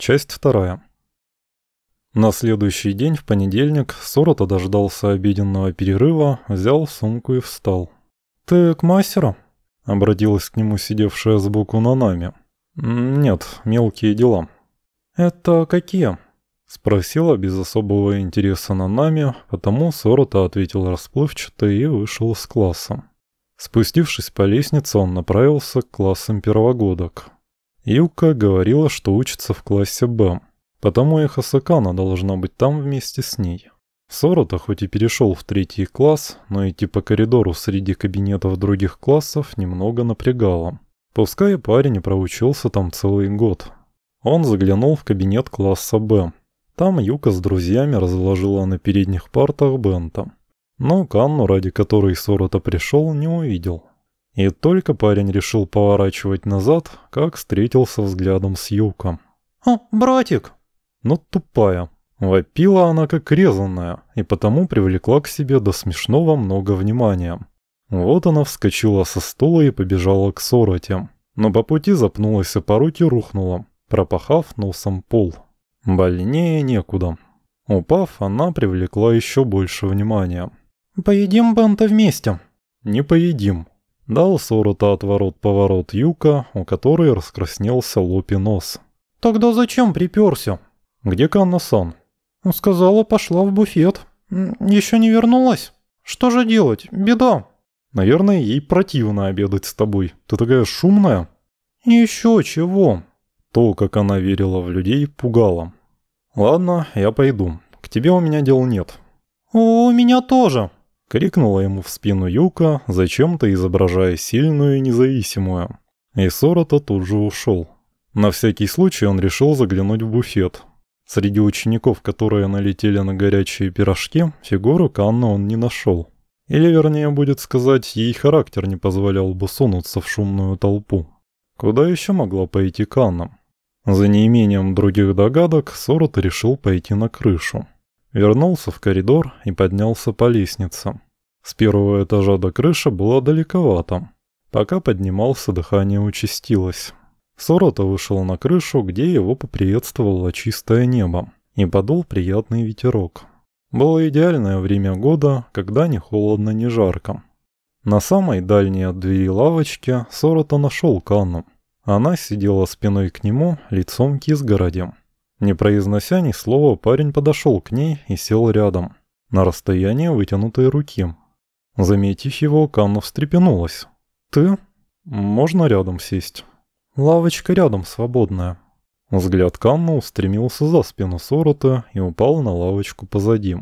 Часть вторая. На следующий день, в понедельник, Сорота дождался обеденного перерыва, взял сумку и встал. «Ты к мастеру?» — обратилась к нему сидевшая сбоку Нанами. «Нет, мелкие дела». «Это какие?» — спросила без особого интереса Нанами, потому Сорота ответил расплывчато и вышел с класса. Спустившись по лестнице, он направился к классам первогодок. Юка говорила, что учится в классе Б, потому и Хасакана должна быть там вместе с ней. Сорота хоть и перешел в третий класс, но идти по коридору среди кабинетов других классов немного напрягало. Пускай парень и проучился там целый год. Он заглянул в кабинет класса Б. Там Юка с друзьями разложила на передних партах Бента. Но Канну, ради которой Сорота пришел, не увидел. И только парень решил поворачивать назад, как встретился взглядом с Юком. «О, братик!» Но тупая. Вопила она как резанная, и потому привлекла к себе до смешного много внимания. Вот она вскочила со стула и побежала к Сороте. Но по пути запнулась и по руке рухнула, пропахав носом пол. Больнее некуда. Упав, она привлекла еще больше внимания. «Поедим бента вместе». «Не поедим», Дал Сорота отворот-поворот Юка, у которой раскраснелся лоб и нос. «Тогда зачем приперся?» «Где Канна-сан?» «Сказала, пошла в буфет. Еще не вернулась. Что же делать? Беда». «Наверное, ей противно обедать с тобой. Ты такая шумная». «Еще чего?» То, как она верила в людей, пугало. «Ладно, я пойду. К тебе у меня дел нет». «У меня тоже», Крикнула ему в спину Юка, зачем-то изображая сильную и независимую. И Сорота тут же ушел. На всякий случай он решил заглянуть в буфет. Среди учеников, которые налетели на горячие пирожки, фигуру Канна он не нашел. Или, вернее, будет сказать, ей характер не позволял бы сунуться в шумную толпу. Куда еще могла пойти Канна? За неимением других догадок, Сорота решил пойти на крышу. Вернулся в коридор и поднялся по лестнице. С первого этажа до крыши было далековато. Пока поднимался, дыхание участилось. Сорота вышел на крышу, где его поприветствовало чистое небо, и подул приятный ветерок. Было идеальное время года, когда ни холодно, ни жарко. На самой дальней от двери лавочки Сорота нашел Канну. Она сидела спиной к нему, лицом к изгороди. Не произнося ни слова, парень подошел к ней и сел рядом, на расстоянии вытянутой руки. Заметив его, Канна встрепенулась. «Ты? Можно рядом сесть?» «Лавочка рядом, свободная». Взгляд Канна устремился за спину Сорота и упал на лавочку позади.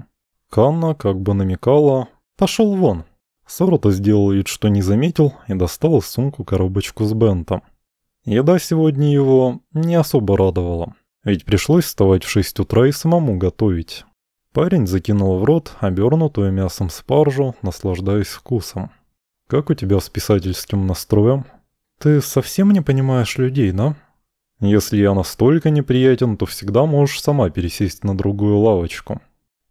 Канна как бы намекала «Пошел вон». Сорота сделал вид, что не заметил, и достал из сумку коробочку с бентом. Еда сегодня его не особо радовала. Ведь пришлось вставать в 6 утра и самому готовить. Парень закинул в рот обернутую мясом спаржу, наслаждаясь вкусом. «Как у тебя с писательским настроем?» «Ты совсем не понимаешь людей, да?» «Если я настолько неприятен, то всегда можешь сама пересесть на другую лавочку».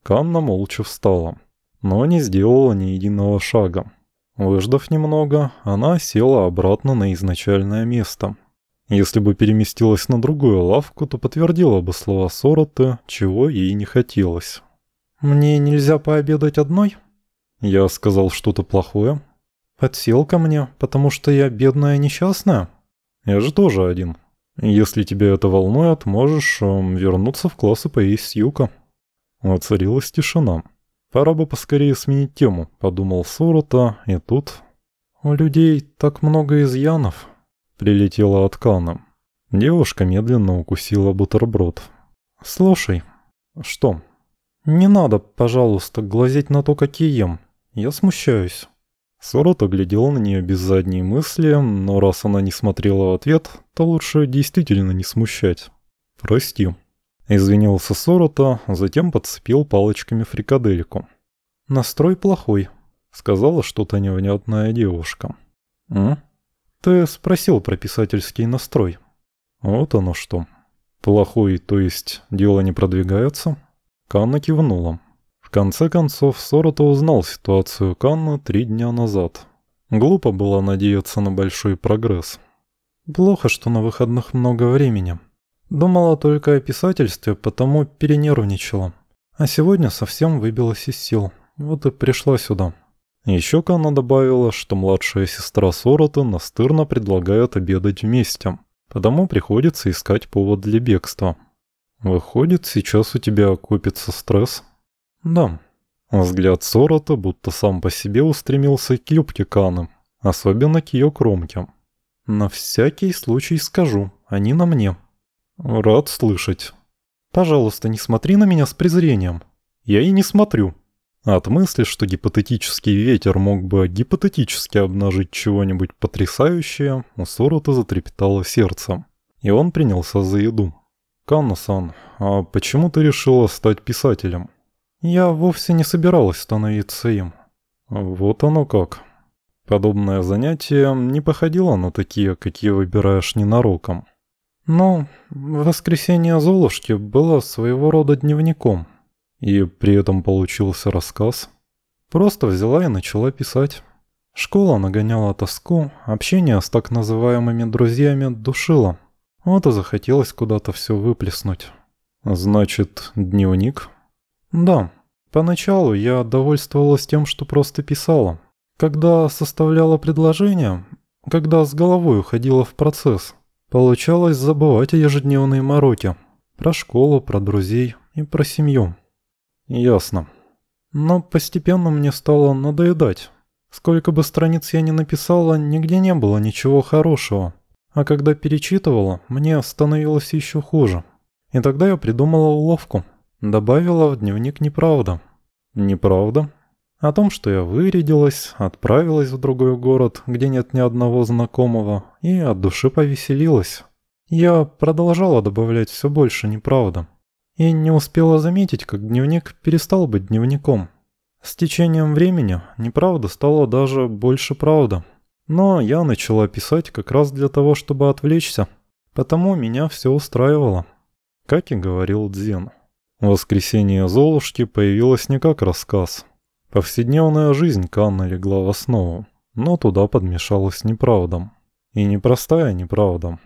Канна молча встала, но не сделала ни единого шага. Выждав немного, она села обратно на изначальное место – если бы переместилась на другую лавку, то подтвердила бы слова Сороты, чего ей не хотелось. «Мне нельзя пообедать одной?» Я сказал что-то плохое. «Подсел ко мне, потому что я бедная несчастная?» «Я же тоже один. Если тебя это волнует, можешь эм, вернуться в класс и поесть с юка». Воцарилась тишина. «Пора бы поскорее сменить тему», — подумал Сорота, и тут... «У людей так много изъянов», прилетела от Кана. Девушка медленно укусила бутерброд. «Слушай». «Что?» «Не надо, пожалуйста, глазеть на то, как я ем. Я смущаюсь». Сорот оглядел на нее без задней мысли, но раз она не смотрела в ответ, то лучше действительно не смущать. «Прости». Извинился Сорота, затем подцепил палочками фрикадельку. «Настрой плохой», — сказала что-то невнятная девушка. «М?» Ты спросил про писательский настрой. Вот оно что. Плохой, то есть дело не продвигается? Канна кивнула. В конце концов, Сорота узнал ситуацию Канна три дня назад. Глупо было надеяться на большой прогресс. Плохо, что на выходных много времени. Думала только о писательстве, потому перенервничала. А сегодня совсем выбилась из сил. Вот и пришла сюда. Еще Канна добавила, что младшая сестра Сорота настырно предлагает обедать вместе, потому приходится искать повод для бегства. Выходит, сейчас у тебя копится стресс? Да. Взгляд Сорота будто сам по себе устремился к юбке Каны, особенно к ее кромке. На всякий случай скажу, они на мне. Рад слышать. Пожалуйста, не смотри на меня с презрением. Я и не смотрю. От мысли, что гипотетический ветер мог бы гипотетически обнажить чего-нибудь потрясающее, у Сорота затрепетало сердце. И он принялся за еду. «Канна-сан, а почему ты решила стать писателем?» «Я вовсе не собиралась становиться им». «Вот оно как». Подобное занятие не походило на такие, какие выбираешь ненароком. «Ну, воскресенье Золушки было своего рода дневником». И при этом получился рассказ. Просто взяла и начала писать. Школа нагоняла тоску, общение с так называемыми друзьями душило. Вот и захотелось куда-то все выплеснуть. Значит, дневник? Да. Поначалу я довольствовалась тем, что просто писала. Когда составляла предложение, когда с головой уходила в процесс, получалось забывать о ежедневной мороке. Про школу, про друзей и про семью. Ясно. Но постепенно мне стало надоедать. Сколько бы страниц я ни написала, нигде не было ничего хорошего. А когда перечитывала, мне становилось еще хуже. И тогда я придумала уловку. Добавила в дневник неправда. Неправда? О том, что я вырядилась, отправилась в другой город, где нет ни одного знакомого, и от души повеселилась. Я продолжала добавлять все больше неправда. И не успела заметить, как дневник перестал быть дневником. С течением времени неправда стала даже больше правда. Но я начала писать как раз для того, чтобы отвлечься. Потому меня все устраивало. Как и говорил Дзен. Воскресенье Золушки появилось не как рассказ. Повседневная жизнь Канна легла в основу, но туда подмешалась неправда. И непростая неправда.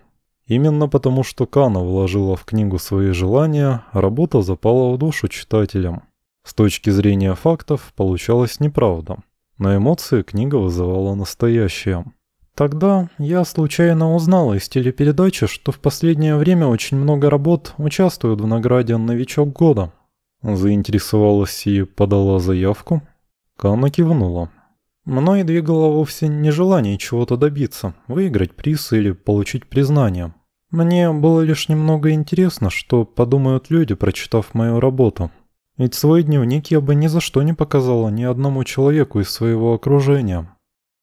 Именно потому, что Кана вложила в книгу свои желания, работа запала в душу читателям. С точки зрения фактов получалась неправда. На эмоции книга вызывала настоящее. Тогда я случайно узнала из телепередачи, что в последнее время очень много работ участвуют в награде «Новичок года». Заинтересовалась и подала заявку. Кана кивнула. Мной двигало вовсе не желание чего-то добиться, выиграть приз или получить признание. Мне было лишь немного интересно, что подумают люди, прочитав мою работу. Ведь свой дневник я бы ни за что не показала ни одному человеку из своего окружения.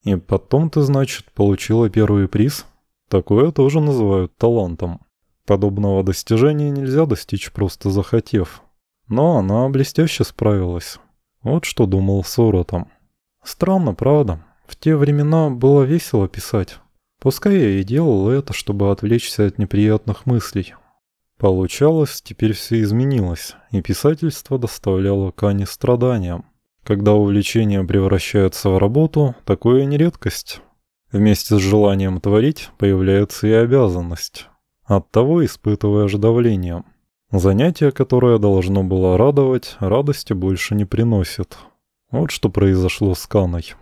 И потом ты, значит, получила первый приз? Такое тоже называют талантом. Подобного достижения нельзя достичь просто захотев. Но она блестяще справилась. Вот что думал Соротом. Странно, правда. В те времена было весело писать. Пускай я и делал это, чтобы отвлечься от неприятных мыслей. Получалось, теперь все изменилось, и писательство доставляло Кане страдания. Когда увлечение превращается в работу, такое не редкость. Вместе с желанием творить появляется и обязанность. Оттого испытываешь давление. Занятие, которое должно было радовать, радости больше не приносит. Вот что произошло с Каной.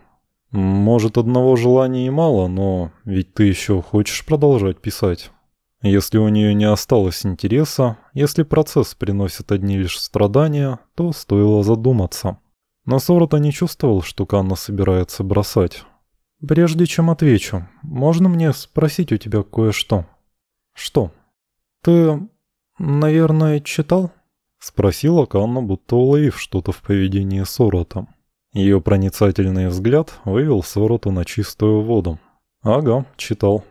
Может, одного желания и мало, но ведь ты еще хочешь продолжать писать. Если у нее не осталось интереса, если процесс приносит одни лишь страдания, то стоило задуматься. Но Сорота не чувствовал, что Канна собирается бросать. «Прежде чем отвечу, можно мне спросить у тебя кое-что?» «Что?» «Ты, наверное, читал?» Спросила Канна, будто уловив что-то в поведении Сорота. Ее проницательный взгляд вывел Сороту на чистую воду. «Ага, читал».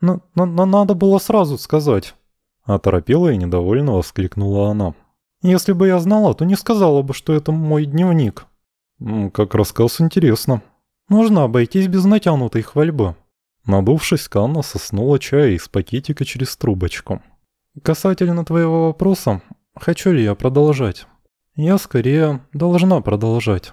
«Но, но, но надо было сразу сказать». Оторопела и недовольно воскликнула она. «Если бы я знала, то не сказала бы, что это мой дневник». «Как рассказ интересно». «Нужно обойтись без натянутой хвальбы». Надувшись, Канна соснула чай из пакетика через трубочку. «Касательно твоего вопроса, хочу ли я продолжать?» «Я скорее должна продолжать».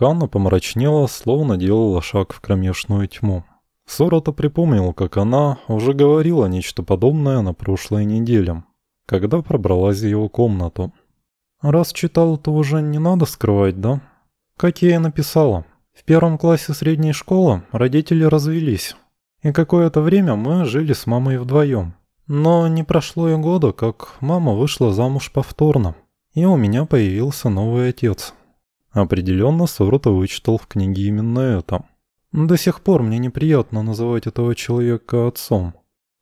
Канна помрачнела, словно делала шаг в кромешную тьму. Сорота припомнил, как она уже говорила нечто подобное на прошлой неделе. когда пробралась в его комнату. «Раз читал, то уже не надо скрывать, да? Как я и написала. В первом классе средней школы родители развелись. И какое-то время мы жили с мамой вдвоем. Но не прошло и года, как мама вышла замуж повторно. И у меня появился новый отец. Определенно Сорота вычитал в книге именно это. До сих пор мне неприятно называть этого человека отцом.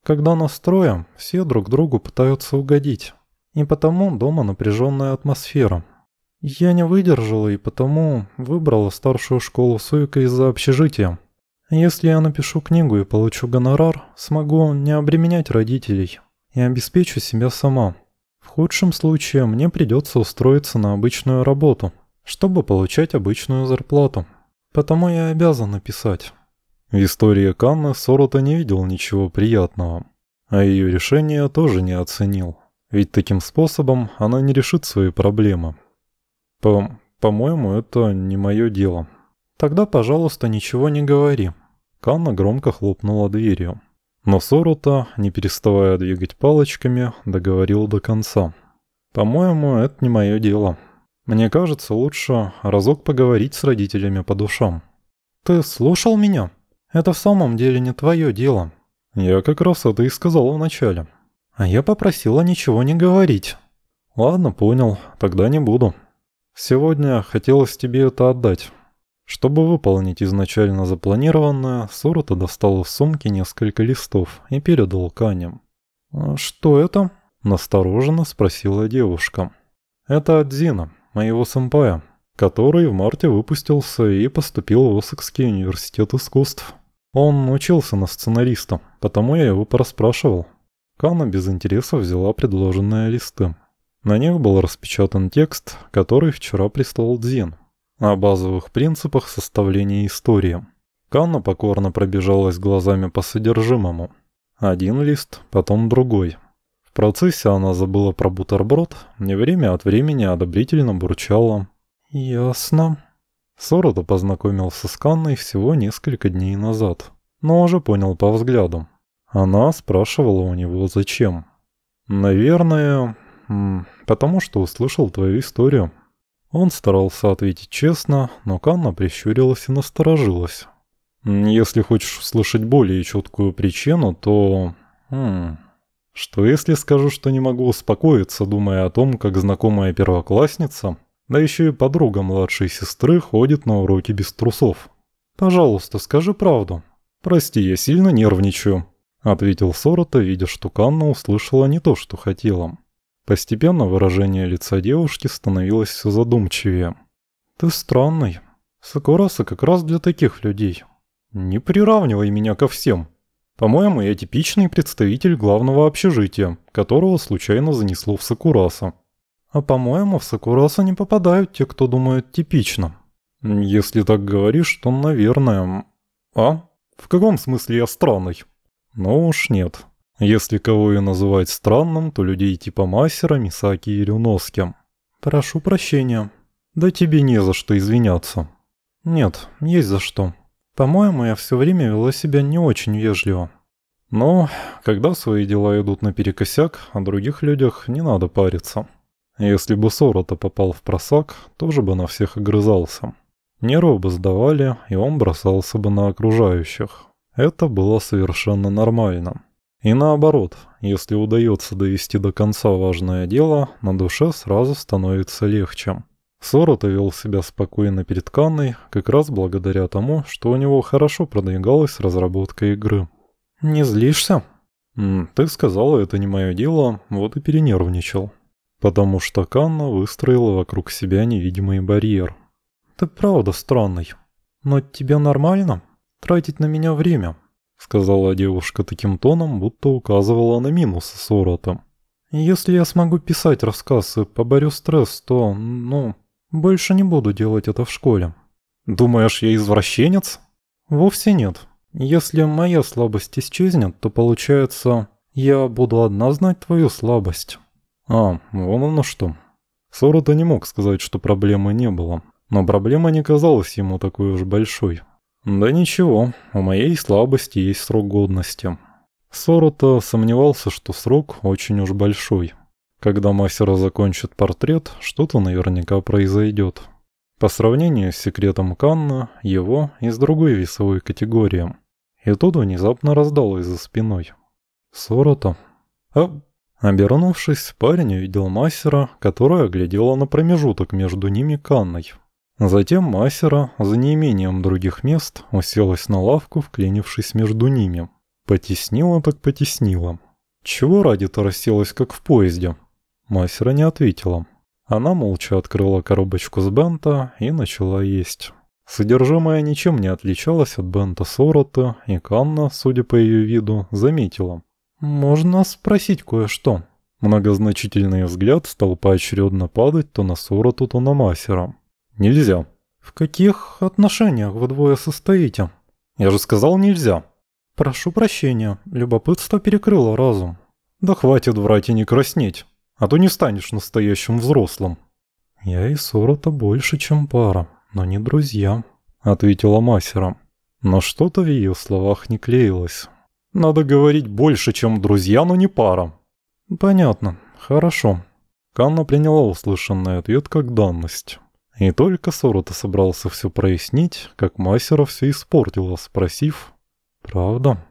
Когда нас трое, все друг другу пытаются угодить. И потому дома напряженная атмосфера. Я не выдержала и потому выбрала старшую школу Суика из-за общежития. Если я напишу книгу и получу гонорар, смогу не обременять родителей и обеспечу себя сама. В худшем случае мне придется устроиться на обычную работу, чтобы получать обычную зарплату. Потому я обязан написать. В истории Канны Сорота не видел ничего приятного, а ее решение тоже не оценил. Ведь таким способом она не решит свои проблемы. По... по-моему, это не мое дело. «Тогда, пожалуйста, ничего не говори». Канна громко хлопнула дверью. Но Сорота, не переставая двигать палочками, договорил до конца. «По-моему, это не мое дело. Мне кажется, лучше разок поговорить с родителями по душам». «Ты слушал меня? Это в самом деле не твое дело». «Я как раз это и сказал вначале». «А я попросила ничего не говорить». «Ладно, понял. Тогда не буду. Сегодня хотелось тебе это отдать». Чтобы выполнить изначально запланированное, Сорота достал из сумки несколько листов и передал Каням. «А «Что это?» – настороженно спросила девушка. «Это от Зина, моего сэмпая, который в марте выпустился и поступил в Осекский университет искусств. Он учился на сценариста, потому я его порасспрашивал». Кана без интереса взяла предложенные листы. На них был распечатан текст, который вчера прислал Дзин, о базовых принципах составления истории. Канна покорно пробежалась глазами по содержимому. Один лист, потом другой. Процессе она забыла про бутерброд и время от времени одобрительно бурчала. «Ясно». Сорода познакомился с Канной всего несколько дней назад, но уже понял по взгляду. Она спрашивала у него зачем. «Наверное, потому что услышал твою историю», он старался ответить честно, но Канна прищурилась и насторожилась. «Если хочешь услышать более четкую причину, то... Хм, что если скажу, что не могу успокоиться, думая о том, как знакомая первоклассница, да еще и подруга младшей сестры ходит на уроки без трусов? Пожалуйста, скажи правду. Прости, я сильно нервничаю», — ответил Сорота, видя, что Канна услышала не то, что хотела. Постепенно выражение лица девушки становилось все задумчивее. «Ты странный. Сакураса как раз для таких людей. Не приравнивай меня ко всем. По-моему, я типичный представитель главного общежития, которого случайно занесло в Сакураса. А по-моему, в Сакураса не попадают те, кто думают типично. Если так говоришь, то, наверное... А? В каком смысле я странный? Ну уж нет. Если кого и называть странным, то людей типа Массера, Мисаки и Рюноски. Прошу прощения. Да тебе не за что извиняться. Нет, есть за что. По-моему, я все время вела себя не очень вежливо. Но, когда свои дела идут наперекосяк, о других людях не надо париться. Если бы Сорота попал в просак, тоже бы на всех огрызался. Нервы бы сдавали, и он бросался бы на окружающих. Это было совершенно нормально. И наоборот, если удается довести до конца важное дело, на душе сразу становится легче. Сорота вел себя спокойно перед Канной, как раз благодаря тому, что у него хорошо продвигалась разработка игры. «Не злишься?» «Ты сказала, это не мое дело, вот и перенервничал». Потому что Канна выстроила вокруг себя невидимый барьер. «Ты правда странный. Но тебе нормально тратить на меня время?» — сказала девушка таким тоном, будто указывала на минусы Сорота. «Если я смогу писать рассказы, поборю стресс, то, ну, больше не буду делать это в школе». «Думаешь, я извращенец?» «Вовсе нет. Если моя слабость исчезнет, то получается, я буду одна знать твою слабость». «А, вон оно что». Сорота не мог сказать, что проблемы не было, но проблема не казалась ему такой уж большой. Да ничего, у моей слабости есть срок годности. Сорота сомневался, что срок очень уж большой. Когда мастера закончит портрет, что-то наверняка произойдет. По сравнению с секретом Канна, его из другой весовой категории. И тут внезапно раздалось за спиной. Сорота. А... Обернувшись, парень увидел мастера, которая глядела на промежуток между ними Канной. Затем мастера, за неимением других мест, уселась на лавку, вклинившись между ними. Потеснила так потеснила. Чего ради-то расселась, как в поезде? Мастера не ответила. Она молча открыла коробочку с бента и начала есть. Содержимое ничем не отличалось от бента Сорота, и Канна, судя по ее виду, заметила. «Можно спросить кое-что?» Многозначительный взгляд стал поочередно падать то на Сороту, то на Масера. «Нельзя». «В каких отношениях вы двое состоите?» «Я же сказал, нельзя». «Прошу прощения, любопытство перекрыло разум». «Да хватит врать и не краснеть» а то не станешь настоящим взрослым». «Я и Сорота больше, чем пара, но не друзья», — ответила Масера. Но что-то в ее словах не клеилось. «Надо говорить больше, чем друзья, но не пара». «Понятно. Хорошо». Канна приняла услышанный ответ как данность. И только Сорота собрался все прояснить, как Масера все испортила, спросив «Правда?»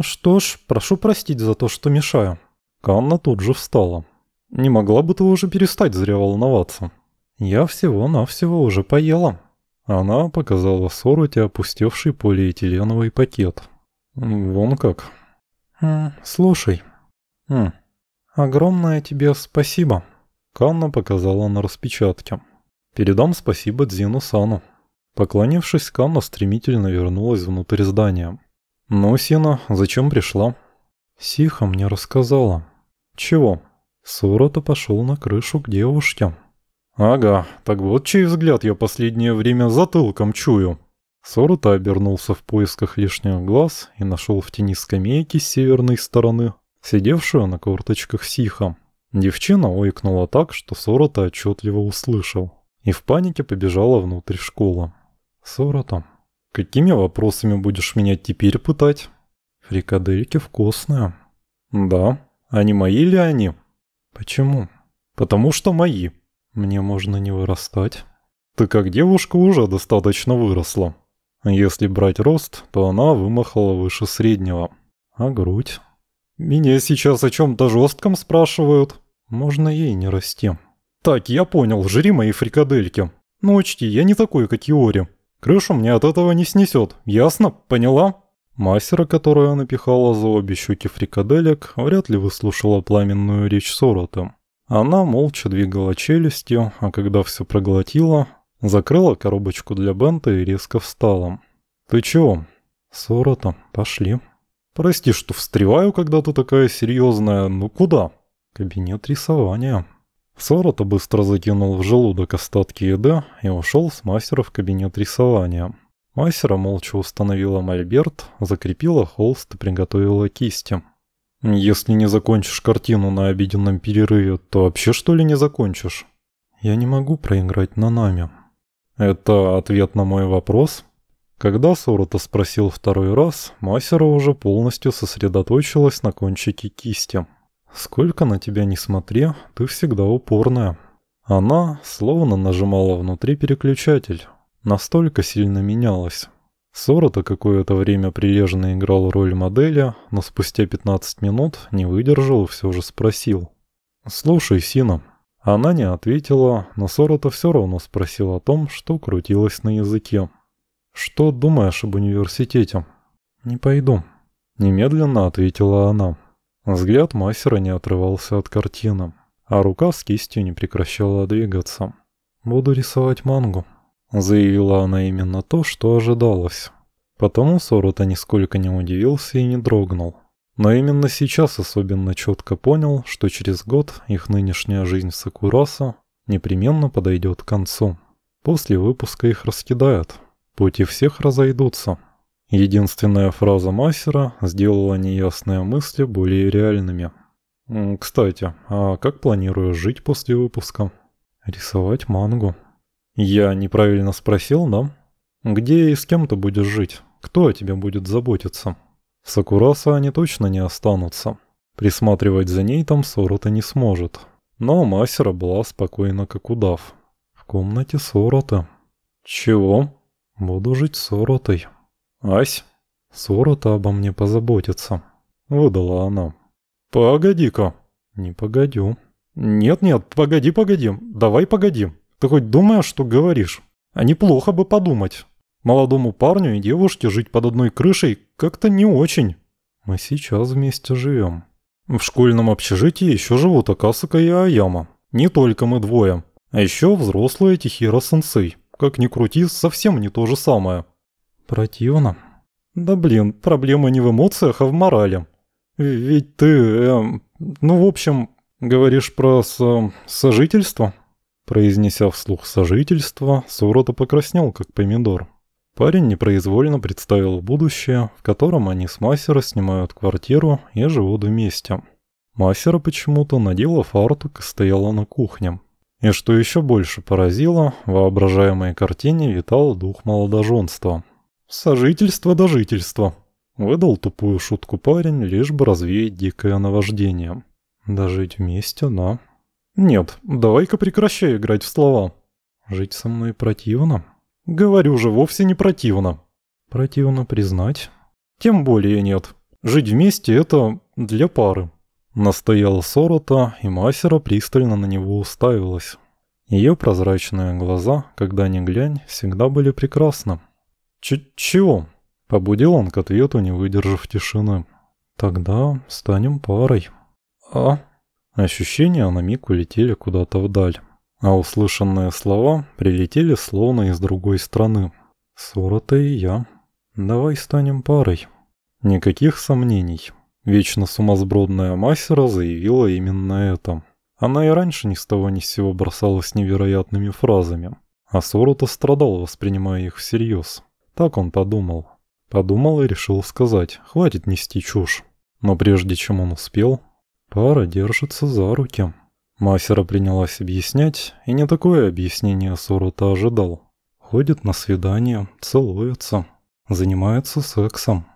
«Что ж, прошу простить за то, что мешаю». Канна тут же встала. Не могла бы ты уже перестать зря волноваться? Я всего-навсего уже поела. Она показала Сороте опустевший полиэтиленовый пакет. Вон как. М, слушай. М. Огромное тебе спасибо. Канна показала на распечатке. Передам спасибо Дзину Сану. Поклонившись, Канна стремительно вернулась внутрь здания. «Ну, Сина, зачем пришла?» «Сиха мне рассказала». «Чего?» Сорота пошел на крышу к девушке. «Ага, так вот чей взгляд я последнее время затылком чую». Сорота обернулся в поисках лишних глаз и нашел в тени скамейки с северной стороны, сидевшую на корточках Сиха. Девчина ойкнула так, что Сорота отчетливо услышал, и в панике побежала внутрь школы. «Сорота, какими вопросами будешь меня теперь пытать?» «Фрикадельки вкусные». «Да, а не мои ли они?» «Почему?» «Потому что мои». «Мне можно не вырастать». «Ты как девушка уже достаточно выросла. Если брать рост, то она вымахала выше среднего. А грудь?» «Меня сейчас о чем-то жестком спрашивают. Можно ей не расти». «Так, я понял, жри мои фрикадельки. Но учти, я не такой, как Иори. Крышу мне от этого не снесет. Ясно? Поняла?» Мастера, которая напихала за обе щеки фрикаделек, вряд ли выслушала пламенную речь Сорота. Она молча двигала челюстью, а когда все проглотила, закрыла коробочку для бента и резко встала. «Ты чего?» «Сорота, пошли». «Прости, что встреваю, когда ты такая серьезная. Ну куда?» «Кабинет рисования». Сорота быстро закинул в желудок остатки еды и ушел с мастера в кабинет рисования. Масера молча установила мольберт, закрепила холст и приготовила кисти. «Если не закончишь картину на обеденном перерыве, то вообще что ли не закончишь?» «Я не могу проиграть на нами». «Это ответ на мой вопрос?» Когда Сорота спросил второй раз, Масера уже полностью сосредоточилась на кончике кисти. «Сколько на тебя не смотри, ты всегда упорная». Она словно нажимала внутри переключатель, настолько сильно менялась. Сорота какое-то время прилежно играл роль модели, но спустя 15 минут не выдержал и все же спросил. «Слушай, Сина». Она не ответила, но Сорота все равно спросил о том, что крутилось на языке. «Что думаешь об университете?» «Не пойду», — немедленно ответила она. Взгляд мастера не отрывался от картины, а рука с кистью не прекращала двигаться. «Буду рисовать мангу». Заявила она именно то, что ожидалось. Потому Сорота нисколько не удивился и не дрогнул. Но именно сейчас особенно четко понял, что через год их нынешняя жизнь Сакураса непременно подойдет к концу. После выпуска их раскидают, пути всех разойдутся. Единственная фраза мастера сделала неясные мысли более реальными. «Кстати, а как планируешь жить после выпуска?» «Рисовать мангу», я неправильно спросил, да? Где и с кем ты будешь жить? Кто о тебе будет заботиться? Сакураса они точно не останутся. Присматривать за ней там Сорота не сможет. Но Масера была спокойна, как удав. В комнате Сорота. Чего? Буду жить с Соротой. Ась? Сорота обо мне позаботится. Выдала она. Погоди-ка. Не погодю. Нет-нет, погоди, погоди. Давай погоди. Ты хоть думаешь, что говоришь? А неплохо бы подумать. Молодому парню и девушке жить под одной крышей как-то не очень. Мы сейчас вместе живем. В школьном общежитии еще живут Акасака и Аяма. Не только мы двое. А еще взрослая Тихира-сенсей. Как ни крути, совсем не то же самое. Противно. Да блин, проблема не в эмоциях, а в морали. Ведь ты, э, ну в общем, говоришь про со сожительство? Произнеся вслух сожительство, Сурота покраснел, как помидор. Парень непроизвольно представил будущее, в котором они с Масера снимают квартиру и живут вместе. Масера почему-то надела фартук и стояла на кухне. И что еще больше поразило, в воображаемой картине витал дух молодоженства. «Сожительство до жительства», — выдал тупую шутку парень, лишь бы развеять дикое наваждение. «Дожить вместе, да». «Нет, давай-ка прекращай играть в слова». «Жить со мной противно?» Говорю же, вовсе не противно. Противно признать. Тем более нет. Жить вместе – это для пары. Настояла Сорота, и Масера пристально на него уставилась. Ее прозрачные глаза, когда ни глянь, всегда были прекрасны. Ч «Чего?» – побудил он к ответу, не выдержав тишины. «Тогда станем парой». «А?» Ощущения на миг улетели куда-то вдаль а услышанные слова прилетели словно из другой страны. «Сорота и я. Давай станем парой». Никаких сомнений. Вечно сумасбродная Массера заявила именно это. Она и раньше ни с того ни с сего бросалась невероятными фразами. А Сорота страдал, воспринимая их всерьез. Так он подумал. Подумал и решил сказать, хватит нести чушь. Но прежде чем он успел, пара держится за руки. Масера принялась объяснять, и не такое объяснение Сорута ожидал. Ходит на свидание, целуется, занимается сексом.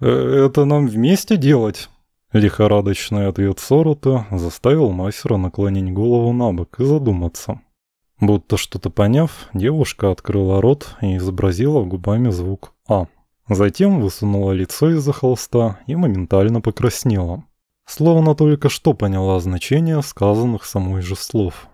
«Э, «Это нам вместе делать?» Лихорадочный ответ Сорута заставил Масера наклонить голову на бок и задуматься. Будто что-то поняв, девушка открыла рот и изобразила губами звук «А». Затем высунула лицо из-за холста и моментально покраснела. Словно только что поняла значение сказанных самой же слов.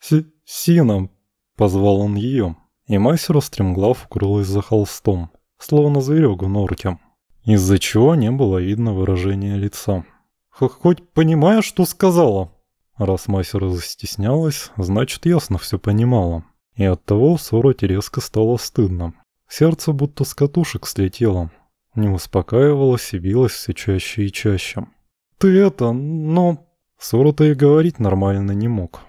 С «Сина!» — позвал он ее, и мастер стремглав укрылась за холстом, словно зверек в норке, из-за чего не было видно выражения лица. «Хоть понимаешь, что сказала?» Раз мастер застеснялась, значит ясно все понимала. И оттого Сороте резко стало стыдно. Сердце будто с катушек слетело. Не успокаивалось и билось все чаще и чаще. «Ты это, но...» Сорота и говорить нормально не мог.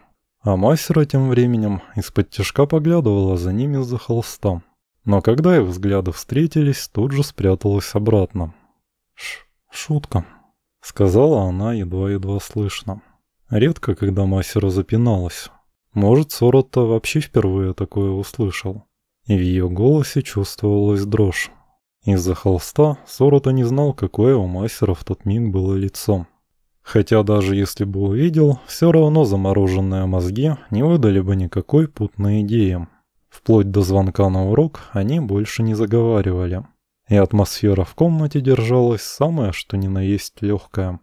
А мастера тем временем из-под тяжка поглядывала за ними за холста. Но когда их взгляды встретились, тут же спряталась обратно. Ш «Шутка», — сказала она едва-едва слышно. Редко, когда мастера запиналась. Может, Сорота вообще впервые такое услышал. И в ее голосе чувствовалась дрожь. Из-за холста Сорота не знал, какое у мастера в тот миг было лицо. Хотя даже если бы увидел, все равно замороженные мозги не выдали бы никакой путной идеи. Вплоть до звонка на урок они больше не заговаривали. И атмосфера в комнате держалась самая что ни на есть легкая.